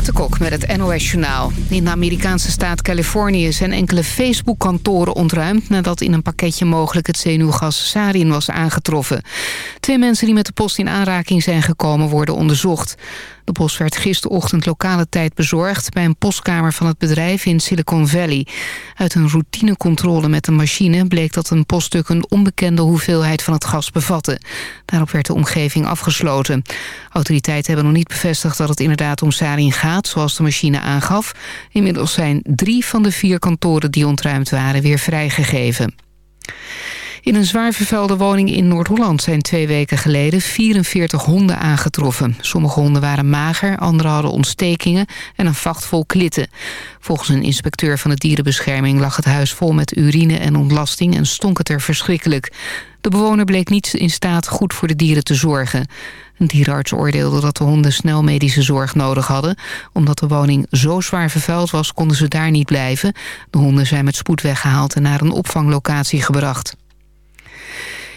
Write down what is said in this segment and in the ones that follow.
Renate met het NOS Journaal. In de Amerikaanse staat Californië zijn enkele Facebook-kantoren ontruimd... nadat in een pakketje mogelijk het zenuwgas sarin was aangetroffen. Twee mensen die met de post in aanraking zijn gekomen worden onderzocht. De post werd gisterochtend lokale tijd bezorgd... bij een postkamer van het bedrijf in Silicon Valley. Uit een routinecontrole met de machine bleek dat een poststuk... een onbekende hoeveelheid van het gas bevatte. Daarop werd de omgeving afgesloten. Autoriteiten hebben nog niet bevestigd dat het inderdaad om sarin gaat... zoals de machine aangaf. Inmiddels zijn drie van de vier kantoren die ontruimd waren weer vrijgegeven. In een zwaar vervuilde woning in Noord-Holland zijn twee weken geleden 44 honden aangetroffen. Sommige honden waren mager, andere hadden ontstekingen en een vacht vol klitten. Volgens een inspecteur van de dierenbescherming lag het huis vol met urine en ontlasting en stonk het er verschrikkelijk. De bewoner bleek niet in staat goed voor de dieren te zorgen. Een dierenarts oordeelde dat de honden snel medische zorg nodig hadden. Omdat de woning zo zwaar vervuild was, konden ze daar niet blijven. De honden zijn met spoed weggehaald en naar een opvanglocatie gebracht.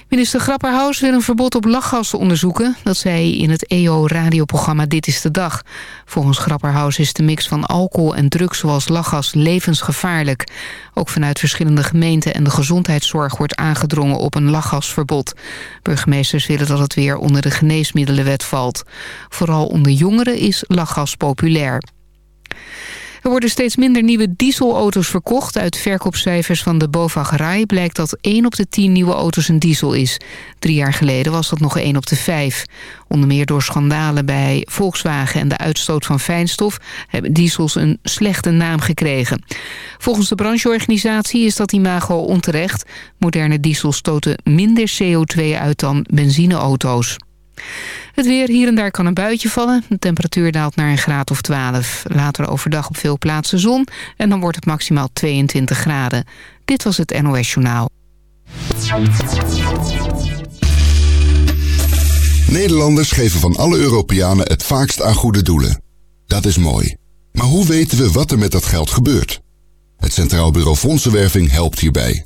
Minister Grapperhaus wil een verbod op lachgas onderzoeken. Dat zei in het EO-radioprogramma Dit is de Dag. Volgens Grapperhaus is de mix van alcohol en drugs zoals lachgas levensgevaarlijk. Ook vanuit verschillende gemeenten en de gezondheidszorg wordt aangedrongen op een lachgasverbod. Burgemeesters willen dat het weer onder de geneesmiddelenwet valt. Vooral onder jongeren is lachgas populair. Er worden steeds minder nieuwe dieselauto's verkocht. Uit verkoopcijfers van de Bovag blijkt dat 1 op de 10 nieuwe auto's een diesel is. Drie jaar geleden was dat nog 1 op de 5. Onder meer door schandalen bij Volkswagen en de uitstoot van fijnstof... hebben diesels een slechte naam gekregen. Volgens de brancheorganisatie is dat imago onterecht. Moderne diesels stoten minder CO2 uit dan benzineauto's. Het weer, hier en daar kan een buitje vallen. De temperatuur daalt naar een graad of 12. Later overdag op veel plaatsen zon. En dan wordt het maximaal 22 graden. Dit was het NOS Journaal. Nederlanders geven van alle Europeanen het vaakst aan goede doelen. Dat is mooi. Maar hoe weten we wat er met dat geld gebeurt? Het Centraal Bureau Fondsenwerving helpt hierbij.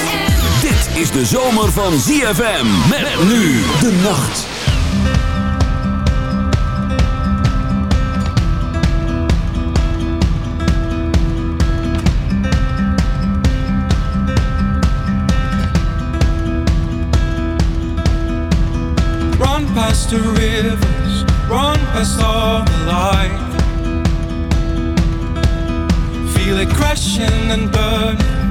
is de zomer van ZFM. Met nu de nacht. Run past the rivers, run past all the light. Feel it crashing and burn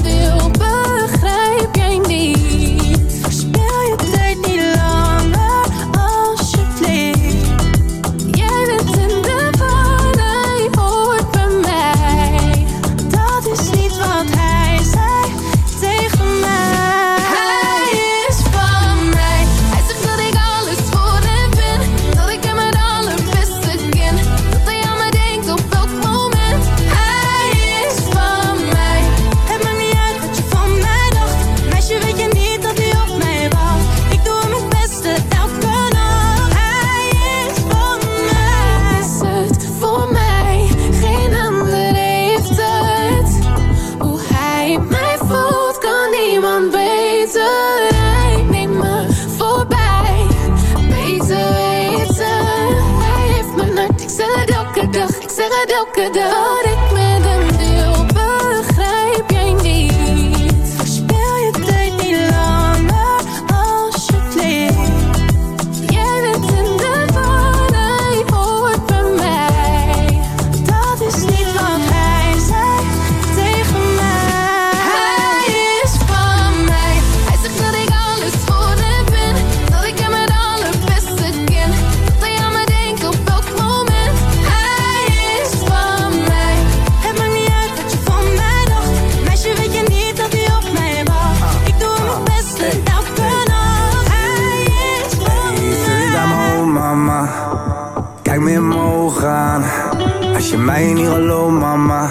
mij niet gelooft, mama.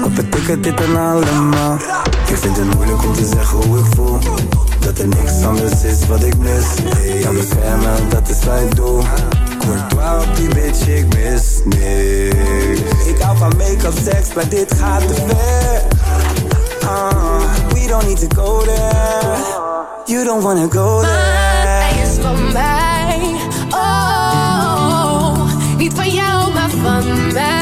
Wat betekent dit dan allemaal? Ik vind het moeilijk om te zeggen hoe ik voel. Dat er niks anders is wat ik mis. Hey, beschermen, dat is wat ik doe. Courtois op die bitch, ik mis niks. Ik hou van make-up, seks, maar dit gaat te ver. Ah, we don't need to go there. You don't wanna go there. Hij is van mij. Oh, niet van jou, maar van mij.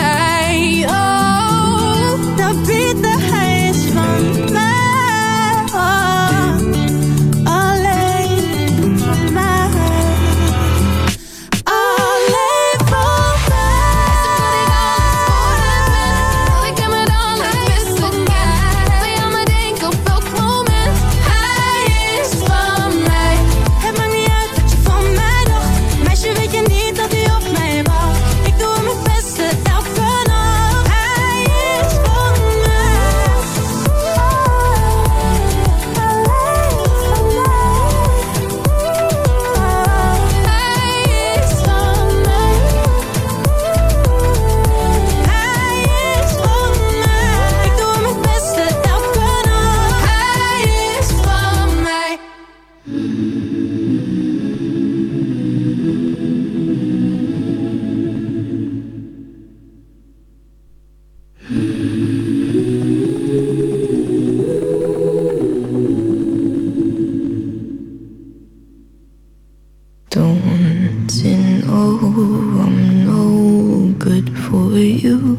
For you?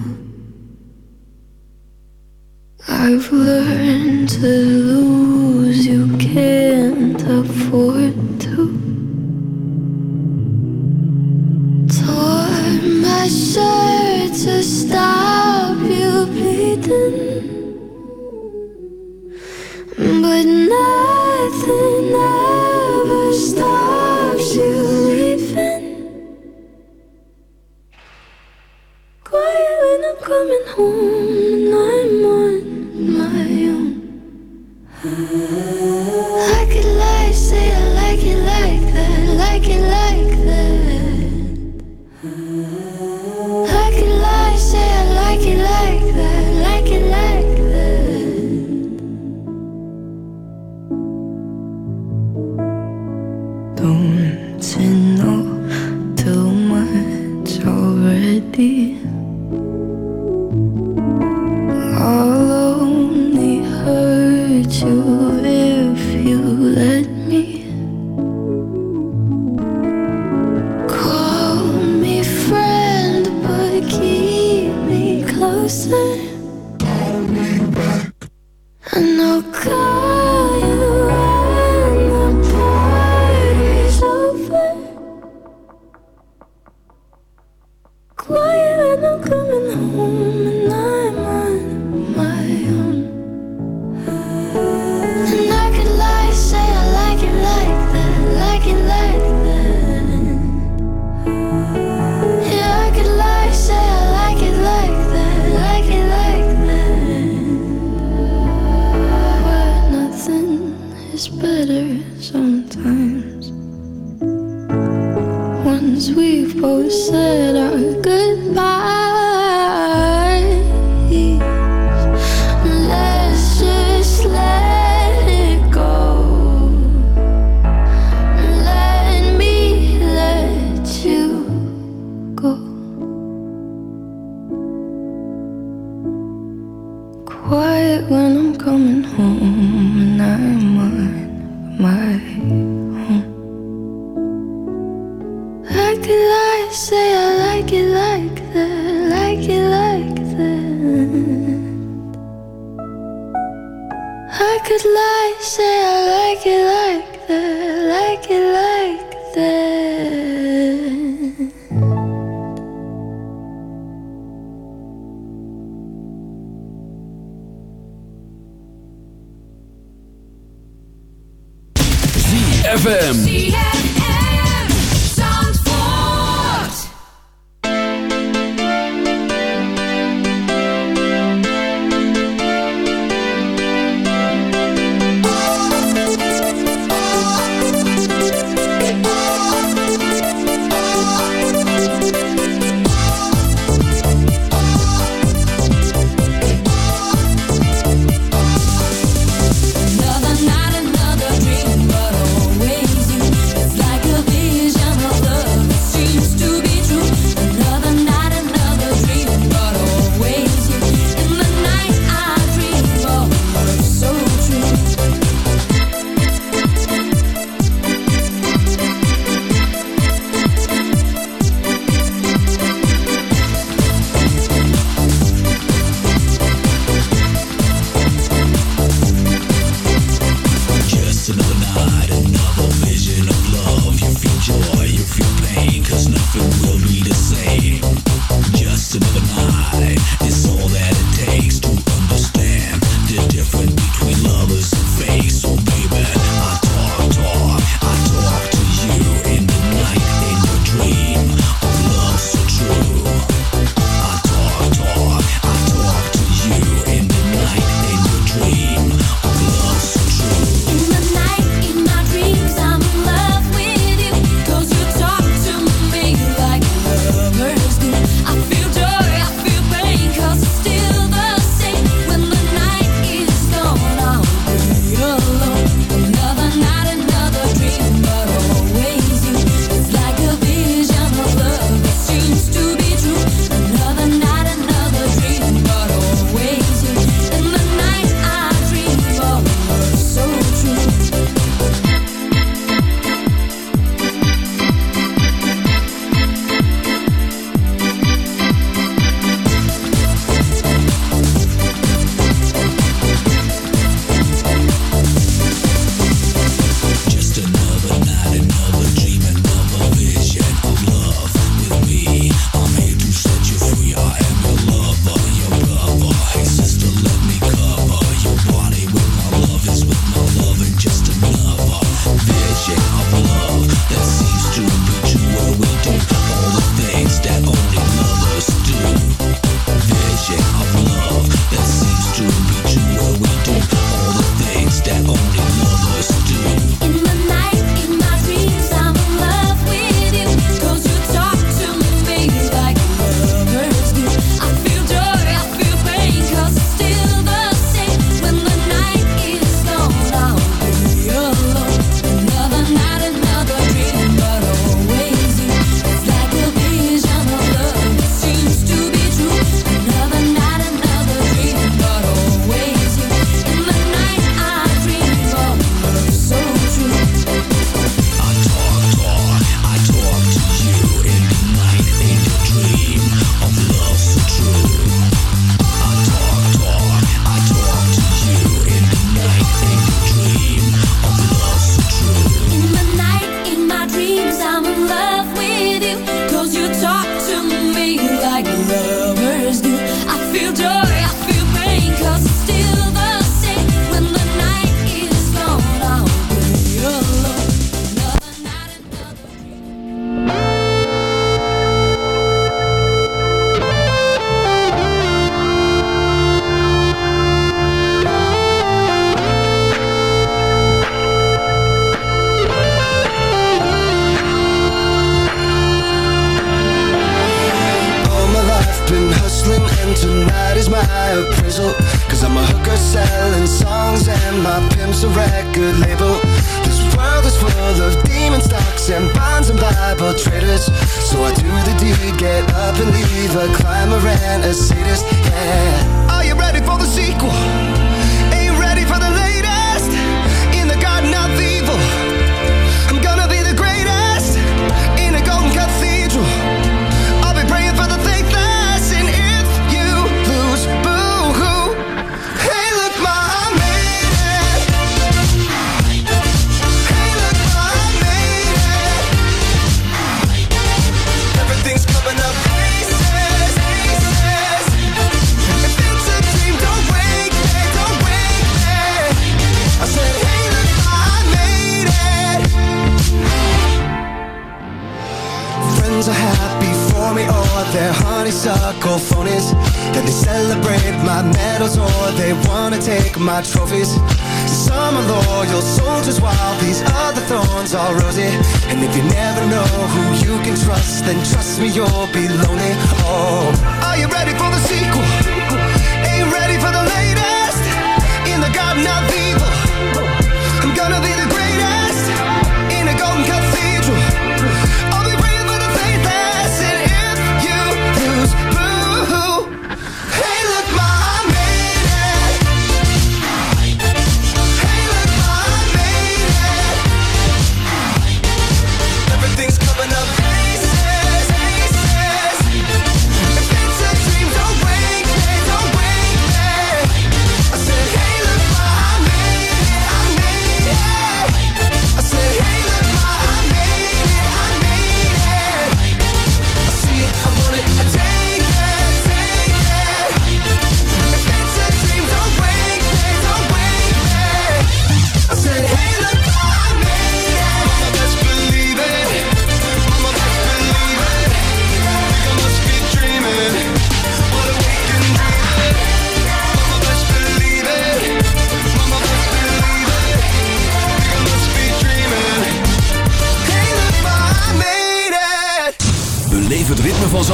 I've learned to lose,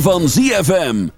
van ZFM.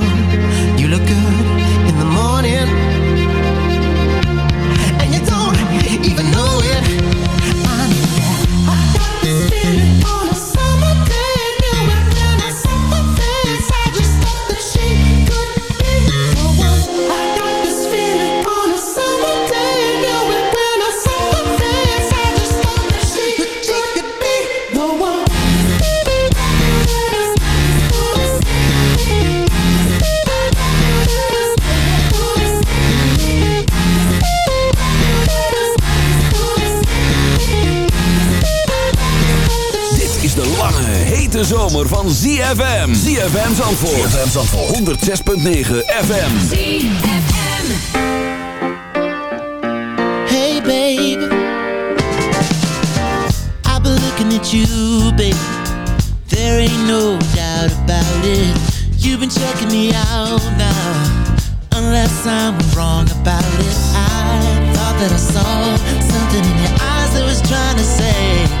Hete zomer van ZFM. ZFM Zandvoort. ZFM Zandvoort. 106.9 FM. Hey baby, I've been looking at you, baby. There ain't no doubt about it. You've been checking me out now, unless I'm wrong about it. I thought that I saw something in your eyes that was trying to say,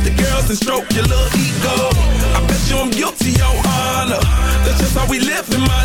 love to girls and stroke your little ego. I bet you I'm guilty, your honor. That's just how we live in my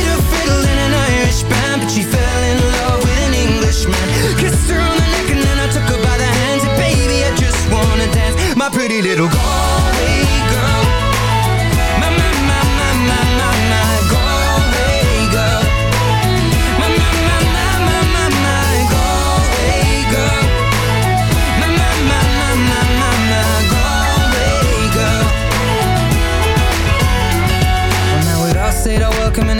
pretty little Galway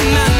My,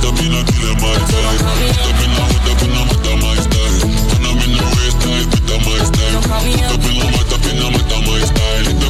That be not killing my in That be not, in be not matter my style. I'm in the waist tight, better my style. Style.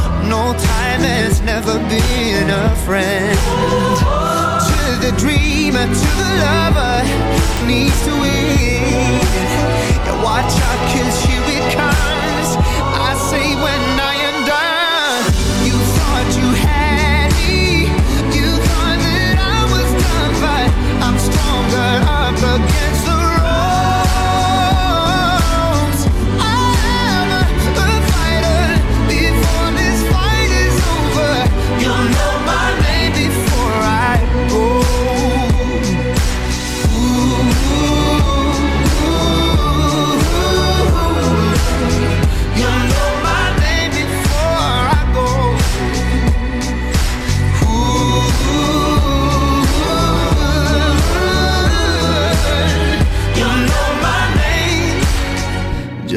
no time has never been a friend. To the dreamer, to the lover Needs to win. And watch out cause she becomes